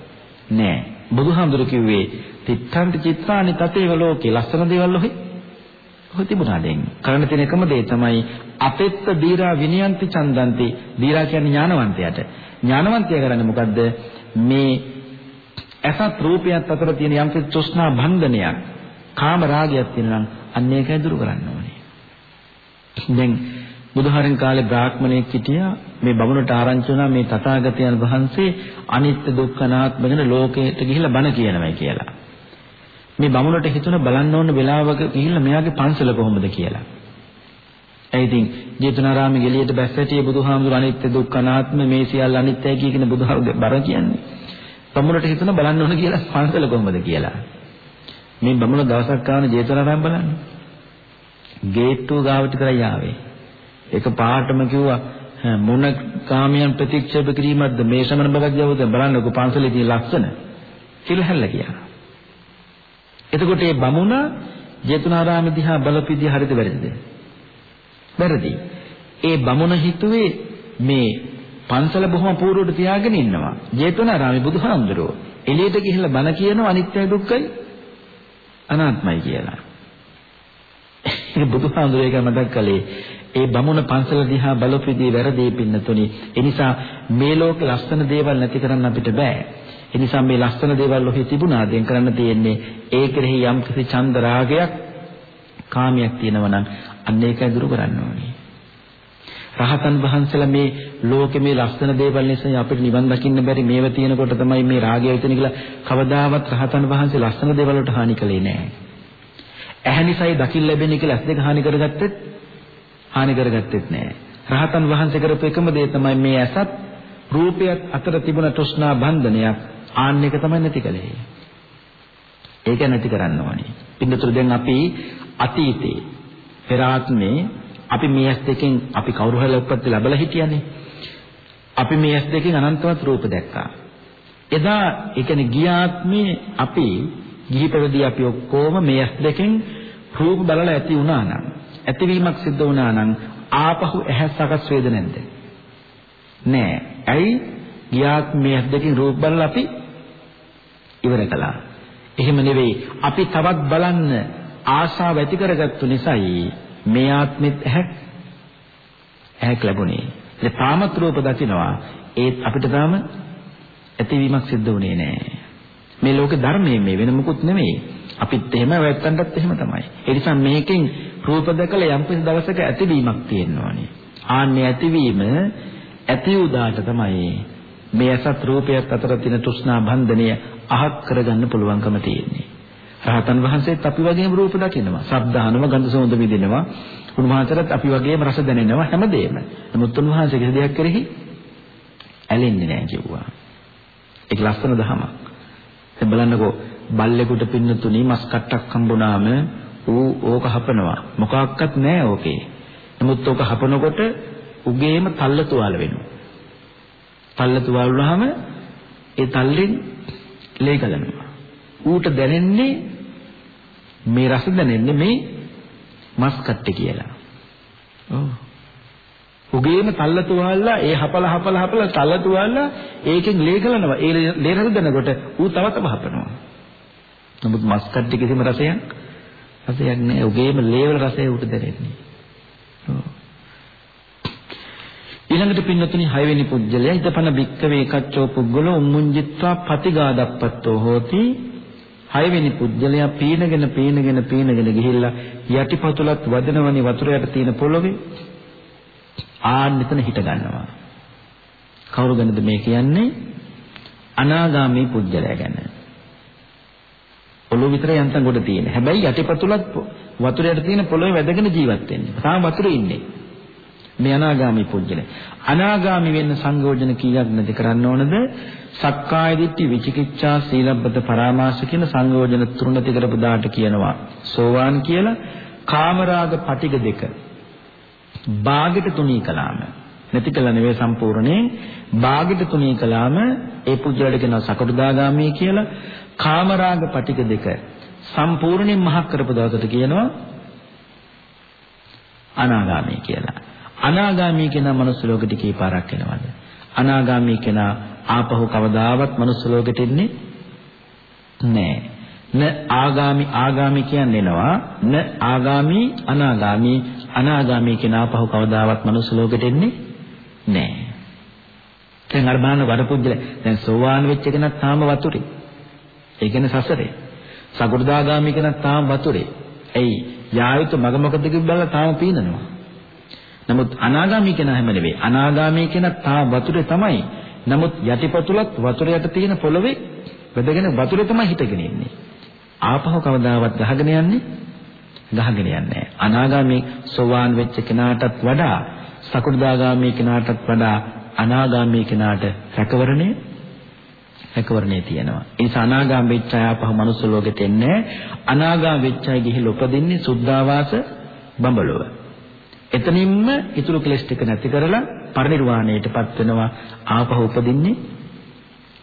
නෑ. බුදුහාමුදුරු කිව්වේ තිත්තන්ති චිත්තානි තතේව ලෝකේ ලස්සන දේවල් ඔහි ඔහි තිබුණා දෙන්න. කරන්න තියෙන එකම දේ තමයි අපෙත්ත දීරා විනයන්ති චන්දන්ති. දීරා කියන්නේ ඥානවන්තයාට. ඥානවන්තයා කරන්නේ මොකද්ද? මේ අසත් රූපයත් අතර තියෙන යම් කිසි තෘෂ්ණා බන්ධනයක්, කාම රාගයක් තියෙනවා නම් අන්න ඒකයි දුරු කරන්න ඕනේ. දැන් බුදුහාරින් කාලේ බ්‍රාහ්මණයෙක් හිටියා මේ බමුණට ආරංචි වුණා මේ තථාගතයන් වහන්සේ අනිත්‍ය දුක්ඛ අනාත්ම ගැන ලෝකයට ගිහිල්ලා බණ කියනවායි කියලා. මේ බමුණට හිතුණ බලන්න ඕන වෙලාවක ගිහිල්ලා මෙයාගේ පන්සල කොහොමද කියලා. ඒ ඉතින් ජේතවනාරාමයේ ගෙලියට බැස්සටියේ බුදුහාමුදුර අනිත්‍ය දුක්ඛ අනාත්ම මේ සියල්ල අනිත්‍යයි කියන බුදුහාමුදුර බර කියන්නේ. බමුණට හිතුණ බලන්න ඕන කියලා පන්සල කොහොමද කියලා. මේ බමුණ දවසක් ආවන ජේතවනාරාම බලන්න. ගේට්ටුව ගාවට කරයි ආවේ. ඒක පාටම කිව්වා මොන කාමයන් ප්‍රතික්ෂේප කිරීමක්ද මේ ශ්‍රමණ බගජ්ජවද බලන්නකෝ පන්සලේ තියෙන ලක්ෂණ කියලා හැල්ලා ගියා. එතකොට මේ බමුණ ජේතුනාරාම දිහා බලපිදී හරිද වැරදිද? වැරදි. ඒ බමුණ හිතුවේ මේ පන්සල බොහොම පූර්වයට තියාගෙන ඉන්නවා. ජේතුනාරාමේ බුදුහාමුදුරුවෝ එළියට ගිහිල්ලා බණ කියනවා අනිත්‍යයි දුක්ඛයි අනාත්මයි කියලා. ඒ බුදුහාමුදුරුවෝ ඒක මතක් කළේ ඒ බමුණ පන්සල දිහා බලපෙදී වැරදී පින්නතුනි. ඒ නිසා මේ ලෝකේ ලස්සන දේවල් නැති කරන්න අපිට බෑ. ඒ නිසා මේ ලස්සන දේවල් ඔහි තිබුණා දෙන් කරන්න තියෙන්නේ ඒ කෙරෙහි යම් කිසි චන්ද රාගයක් කාමයක් තියෙනවා නම් අන්න ඒක දුරු කරන්න ඕනේ. රහතන් වහන්සේලා මේ ලෝකේ මේ ලස්සන දේවල් නිසා අපිට නිවන් දකින්න බැරි මේව තියෙනකොට තමයි මේ රාගය හිතෙන කියලා කවදාවත් රහතන් වහන්සේ ලස්සන දේවල් වලට හානි කළේ නැහැ. ඇහැ නිසායි දකින්න ලැබෙන්නේ කියලා ඇස් දෙක හානි කරගත්තෙත් හානි කරගත්තෙත් නෑ. රහතන් වහන්සේ කරපු එකම දේ තමයි මේ ඇසත් රූපයත් අතර තිබුණ තෘෂ්ණා බන්ධනයක් ආන්න එක තමයි නැති කලේ. ඒක නැති කරන්න ඕනේ. පින්නතුරු දැන් අපි අතීතේ පෙර ආත්මේ අපි මේ ඇස් දෙකෙන් අපි කවුරු හරි උපත් ලැබලා හිටියනේ. අපි මේ ඇස් දෙකෙන් අනන්තවත් රූප දැක්කා. එදා ඒ කියන්නේ ගියාත්මේ අපි ගිහි පැවිදි අපි ඔක්කොම මේ ඇස් දෙකෙන් රූප බලලා ඇති වුණා නම් ඇතිවීමක් සිද්ධ වුණා නම් ආපහු ඇහැ සකස් වේද නැද්ද? නෑ. ඇයි? ගියාත් මේ ඇස් දෙකෙන් රූප බලලා අපි ඉවර කළා. එහෙම නෙවෙයි. අපි තවත් බලන්න ආශාව ඇති කරගත්තු නිසායි මේ ආත්මෙත් ඇහැ ඇහැක් ලැබුණේ. ඒ තාමත් රූප දකින්නවා. ඒත් අපිට තාම ඇතිවීමක් සිද්ධ වුණේ නෑ. මේ ලෝකේ ධර්මයේ මේ වෙන මොකුත් නෙමෙයි. අපිත් එහෙම වැත්තන්ටත් එහෙම තමයි. ඒ නිසා මේකෙන් රූප දැකලා යම් කිසි දවසක ඇතිවීමක් තියෙනවානේ. ආන්නේ ඇතිවීම ඇති උදාට තමයි මේ අසත් රූපයත් අතර තියෙන තෘෂ්ණා බන්ධනය අහක් කරගන්න පුළුවන්කම තියෙන්නේ. රහතන් වහන්සේත් අපි වගේම රූප දකිනවා. ශබ්දානව ගන්ධ සෝඳ විඳිනවා. උන්වහන්සේට අපි වගේම රස දැනෙනවා හැමදේම. නමුත් උන්වහන්සේ කිසි දෙයක් කෙරෙහි ඇලෙන්නේ නැහැ කිව්වා. ඒක ලස්සන දහමක්. දැන් බලන්නකෝ බල්ලෙකුට පින්නතුණි මස් කට්ටක් හම්බුනාම ඌ ඕක හපනවා. මොකක්වත් නැහැ ඕකේ. නමුත් ඕක හපනකොට උගේම තල්ල තුවාල වෙනවා. තල්ල තුවාල වුණාම ඒ තල්ලෙන් ලේ ගලනවා. ඌට දැනෙන්නේ මේ රස දැනෙන්නේ මේ මස් කට්ටේ කියලා. ඔව්. උගේම තල්ල තුවාලලා ඒ හපලා හපලා හපලා තල්ල තුවාලලා ඒකෙන් ලේ ගලනවා. ඒ ලේ රස දැනකොට ඌ තව තව හපනවා. නමුත් මස් කට්ටි කිසිම රසයක් රසයක් නෑ. උගේම ලේවල රසය උට දැනෙන්නේ. ඊළඟට පින්නතුනි 6 වෙනි පුජ්‍යලය හිතපන බික්කවේ කච්චෝ පුද්ගලෝ උම්මුංජිත්වා පතිගාදප්පත්තෝ හෝති 6 වෙනි පුජ්‍යලය පීනගෙන පීනගෙන පීනගෙන ගිහිල්ලා යටිපතුලත් වදනවනි වතුර යට තියෙන පොළොවේ ආන් මෙතන හිට ගන්නවා. කවුරු ගැනද මේ කියන්නේ? අනාගාමී පුජ්‍යලය ගැන. ඔළුව විතරයි යන්තම් ගොඩ තියෙන්නේ. හැබැයි යටිපතුලත් වතුරයට තියෙන පොළොවේ වැදගෙන ජීවත් වෙන්නේ. තාම වතුරේ ඉන්නේ. මේ අනාගාමී පුජ්‍යල. අනාගාමී වෙන්න සංයෝජන කීයක් නැති කරන්න ඕනද? සක්කාය දිට්ඨි විචිකිච්ඡා සීලබ්බත පරාමාස කියන සංයෝජන තුන නැති කරපු දාට කියනවා. සෝවාන් කියලා කාමරාග පටිග දෙක. බාගෙට තුනී කළාම නැති කළ නෙවෙයි සම්පූර්ණේ බාගෙට තුනී කළාම ඒ පුජ්‍යලට කියනවා සකටුදාගාමී කියලා කාමරාග පටික දෙක සම්පූර්ණයෙන් මහක් කරපු දවසට කියනවා අනාගාමී කියලා. අනාගාමී කෙනා මනුස්ස ලෝකෙට කීපාරක් එනවද? අනාගාමී කෙනා ආපහු කවදාවත් මනුස්ස ලෝකෙට එන්නේ නැහැ. න ආගාමි ආගාමි කියන්නේ එනවා න ආගාමි අනාගාමි අනාගාමි කෙනා ආපහු කවදාවත් මනුස්ස ලෝකෙට එන්නේ නැහැ. දැන් අර බලන්න වඩපුජ්‍යල දැන් සෝවාන් වෙච්ච කෙනත් තාම වතුරේ. ඒ කියන්නේ සසරේ. සකෘදාගාමී කෙනා තාම වතුරේ. එයි යායුතු මග මොකද කියලා තාම පීනනවා. නමුත් අනාගාමී කෙනා හැම නෙවෙයි. අනාගාමී කෙනා තා වතුරේ තමයි. නමුත් යටිපතුලත් වතුර යට තියෙන පොළවේ වැදගෙන වතුරේ තමයි හිටගෙන ඉන්නේ. ආපහු කවදාවත් ගහගෙන යන්නේ ගහගෙන යන්නේ අනාගාමී සෝවාන් වෙච්ච කෙනාටත් වඩා සකු르දාගාමී කෙනාටත් වඩා අනාගාමී කෙනාට රැකවරණය රැකවරණේ තියෙනවා. ඒ නිසා අනාගාම වෙච්ච අය ආපහු මනුස්ස ලෝකෙට එන්නේ අනාගාම වෙච්ච අය ගිහිල්ලා උපදින්නේ සුද්ධාවාස බඹලොව. එතනින්ම ඊතුරු කෙලස් ටික නැති කරලා පරිනිර්වාණයටපත් වෙනවා ආපහු උපදින්නේ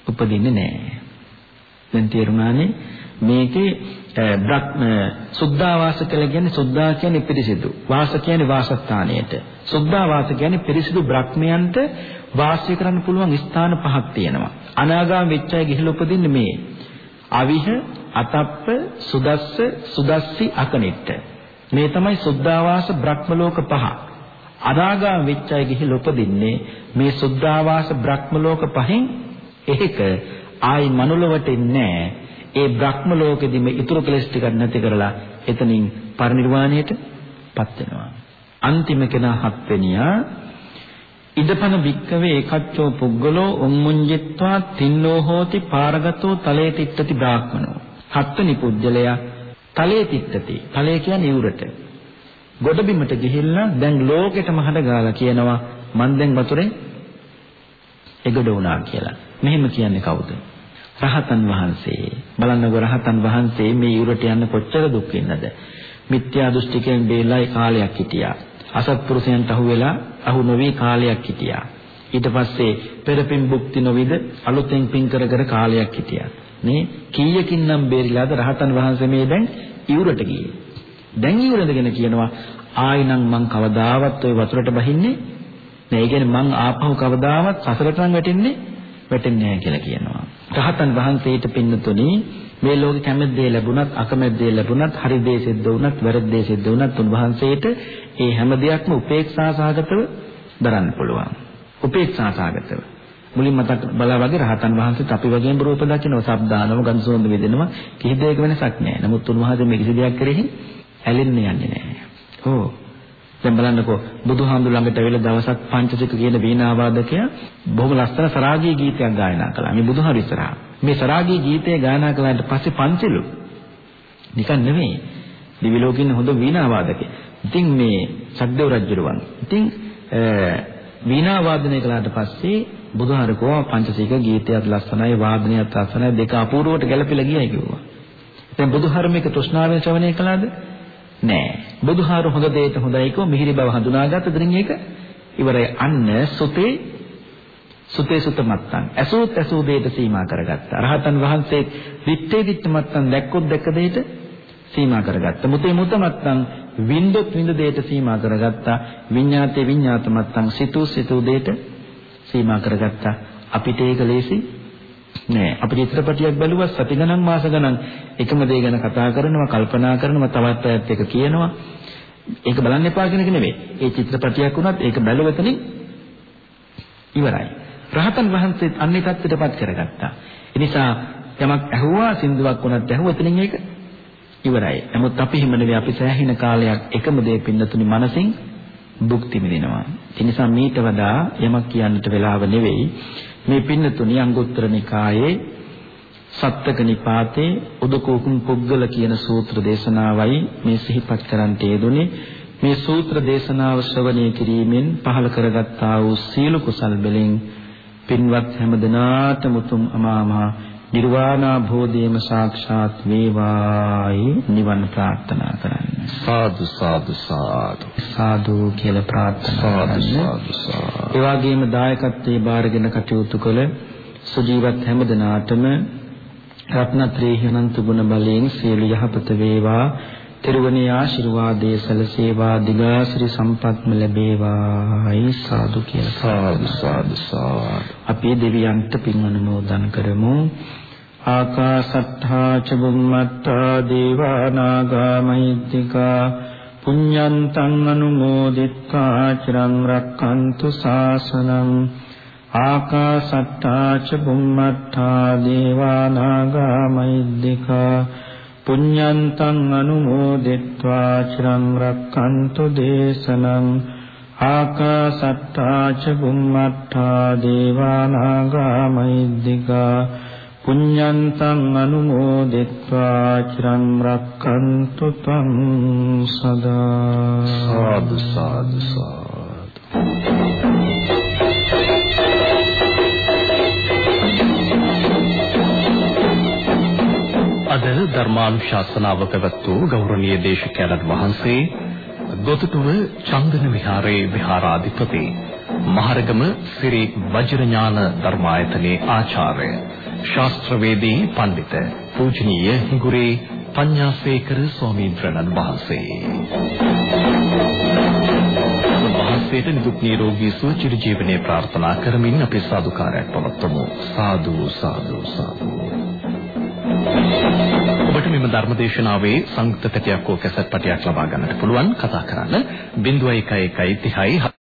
උපදින්නේ නැහැ. දැන් තේරුණානේ මේකේ බ්‍රහ්ම සුද්ධාවාස කියලා කියන්නේ සුද්ධා කියන්නේ පිරිසිදු. වාස කියන්නේ වාසස්ථානයට. සුද්ධාවාස කියන්නේ පිරිසිදු බ්‍රහ්මයන්ට වාසය කරන්න පුළුවන් ස්ථාන පහක් තියෙනවා. අනාගාම වෙච්චය ගිහිල්ලා උපදින්නේ මේ. අවිහ, අතප්ප, සුදස්ස, සුදස්සි, අකනිට්ට. මේ තමයි සුද්ධාවාස බ්‍රහ්ම ලෝක පහ. අනාගාම වෙච්චය ගිහිල්ලා උපදින්නේ මේ සුද්ධාවාස බ්‍රහ්ම ලෝක පහෙන් ඒක ආයි මනුලවට එන්නේ ඒ බ්‍රහ්ම ලෝකෙදිම ඊතුරු කෙලස් ටික නැති කරලා එතනින් පරිනිර්වාණයටපත් වෙනවා. අන්තිම කෙනා හත්වෙනියා ඉදපන වික්කවේ ඒකච්චෝ පුද්ගලෝ උම්මුඤ්ජිත්වා තින්නෝ හෝති පාරගතෝ තලේ තිට්ඨති බ්‍රාහ්මනෝ. හත්වෙනි පුජ්‍යලයා තලේ තිට්ඨති. තලේ කියන්නේ ඉවුරට. ගොඩබිමට ගිහිල්ලා දැන් ලෝකෙට මහඩ ගාලා කියනවා මං දැන් වතුරේ එගොඩ වුණා කියලා. මෙහෙම කියන්නේ කවුද? රහතන් වහන්සේ. බලන්නකො රහතන් වහන්සේ මේ යුරට යන්න කොච්චර දුක් විඳද? මිත්‍යා දෘෂ්ටිකෙන් බේලා කාලයක් හිටියා. අසත්පුරුෂයන්ට අහු වෙලා අහු නොවි කාලයක් හිටියා. ඊට පස්සේ පෙරපින් භුක්ති නොවිද අලුතෙන් පින් කර කර කාලයක් හිටියා. මේ කීයකින් නම් බේරිලාද රහතන් වහන්සේ මේ දැන් ඉවුරට ගියේ. දැන් ඉවුරදගෙන කියනවා ආයිනම් මං කවදාවත් ওই වතුරට බහින්නේ නෑ. ඒ කියන්නේ මං ආපහු කවදාවත් සසරට නම් වැටෙන්නේ වැටෙන්නේ නැහැ කියලා කියනවා. රහතන් වහන්සේට පින්නතුනි මේ ලෝකෙ කැමැති දේ ලැබුණත් අකමැති දේ ලැබුණත් හරි දේ සිද්ධ වුණත් වැරදි දේ සිද්ධ වුණත් උන්වහන්සේට ඒ හැම දෙයක්ම උපේක්ෂා සහගතව දරන්න පුළුවන්. උපේක්ෂා සහගතව. මුලින් මතක් බලා වගේ රහතන් වහන්සේත් අපි වගේම රූප දකිනවා, ශබ්දානව, ගන්ධ සුවඳ විඳිනවා. කිසි දෙයක වෙනසක් නැහැ. නමුත් උන්වහන්සේ මේ කිසි දෙයක් කෙරෙහි ඇලෙන්නේ යන්නේ නැහැ. ඕ දැන් බලන්නකෝ බුදුහාමුදුර ළඟට ඇවිල්ලා දවසක් පංචසික කියන වීණා වාදකයා බොහොම ලස්සන සරාගී ගීතයක් ගායනා කළා. මේ බුදුහාමුදුර ඉස්සරහා. මේ සරාගී ගීතය ගායනා කළාට පස්සේ පංචලු නිකන් නෙමෙයි. දිවි ලෝකෙින් හොඳ වීණා වාදකේ. ඉතින් මේ සද්දේව රජුරුවන්. ඉතින් වීණා වාදනය කළාට පස්සේ බුදුහාරකෝ පංචසීක ගීතයත් ලස්සනයි වාදනයත් ලස්සනයි දෙක අපූර්වවට ගැලපිලා ගියයි කිව්වා. දැන් බුදුහාරමේක තෘෂ්ණාවෙන් ශ්‍රවණය කළාද? නෑ. බුදුහාරු හොඳ දෙයට හොඳයි කෝ මිහිරි බව හඳුනාගත්ත දෙනින් ඒක ඉවරයි. අන්න සුතේ සුතේ සුත මත්තන්. ඇසූත් ඇසූ දෙයට සීමා කරගත්තා. රහතන් වහන්සේ විත්තේ විත්ත මත්තන් දැක්කොත් දැක්ක දෙයට සීමා කරගත්තා. මුතේ මුත මත්තන් වින්දොත් වින්ද දෙයට සීමා කරගත්තා. විඤ්ඤාතේ විඤ්ඤාත මත්තන් සිතූ සිතූ දෙයට සීමා කරගත්තා. අපිට ඒක ලේසි නෑ. අපිට චිත්‍රපටියක් බැලුවා සති ගණන් මාස ගණන් එකම දේ ගැන කතා කරනවා කල්පනා කරනවා තවත් අයත් එක කියනවා. ඒක බලන්න එපා කියන එක නෙවෙයි. ඒ චිත්‍රපටියක් වුණත් ඒක බැලුවතනින් ඉවරයි. රහතන් වහන්සේත් අන්නේ தත්ත්වයටපත් කරගත්තා. ඒ නිසා යමක් ඇහුවා සින්දුවක් වුණත් ඇහුවතනින් ඒක ඉවරයි. නමුත් අපි හිම නෙවෙයි අපි සෑහෙන කාලයක් එකම දේ පින්නතුනි මනසින් භුක්ති විඳිනවා ඒ නිසා මීට වඩා යමක් කියන්නට වෙලාව නෙවෙයි. මේ පින්නතුනි අංගුත්තර නිකායේ සත්තක නිපාතේ උදකෝකුම් පුද්ගල කියන සූත්‍ර දේශනාවයි මේ සිහිපත් කරන්ට යෙදුනේ. මේ සූත්‍ර දේශනාව ශ්‍රවණය කිරීමෙන් පහළ කරගත්තා වූ සීල කුසල් බෙලින් පින්වත් හැම දිනාටම උතුම් අමාමහා නිර්වාණා භෝධියම සාක්ෂාත් වේවායි නිවන් ප්‍රාර්ථනා කරන්න. සාදු සාදු සාදු. සාදු කියලා ප්‍රාර්ථනා සාදු. ඒ වගේම දායකත්වයේ බාරගෙන කටයුතු කළ සුජීවත් හැම දිනාටම රත්නත්‍රේ හිනන්ත ගුණ බලයෙන් සියලු යහපත වේවා. තෙරුවනේ ආශිර්වාදයේ සැලසේවා දිගාසිරි සම්පත්ම ලැබේවායි සාදු කියලා සාදු සාදු සාදු. අපේ දෙවියන්ට පින් අනුමෝදන් කරමු. ආකාසත්තා ච බුම්මත්තා දේවා නාග මහිද්దికා පුඤ්ඤන්තං අනුමෝදිත්වා චිරං රක්ඛන්තු ශාසනං ආකාසත්තා ච බුම්මත්තා දේවා නාග මහිද්దికා පුඤ්ඤන්තං අනුමෝදිत्वा චිරං රක්ඛන්තු දේශනං ආකාසත්තා ච බුම්මත්තා දේවානාගා මහිද්దికා පුඤ්ඤන්තං අනුමෝදිत्वा චිරං රක්ඛන්තු ත්වං සදා සාදු සාදු සාදු ධර්මානුශාසනාව පැවැත්වූ ගෞරවනීය දේශකයන්න් වහන්සේ ගොතුටුව චන්දන විහාරයේ විහාරාධිපති මහරගම ශ්‍රී වජිරඥාන ධර්මායතනයේ ආචාර්ය ශාස්ත්‍රවේදී පඬිත පූජනීය හිඟුරේ පඤ්ඤාසේකර ස්වාමීන් වහන්සේ. වහන්සේට නිදුක් නිරෝගී සුව චිර ජීවනයේ ප්‍රාර්ථනා කරමින් අපි සාදුකාරයක් පවත්වමු. සාදු සාදු සාදු. ඔබට මෙම ධර්මදේශනාවේ සංයුක්ත පැටයක් හෝ කැසට් පටයක් ලබා ගන්නට පුළුවන්. කතා කරන්න. 0111 30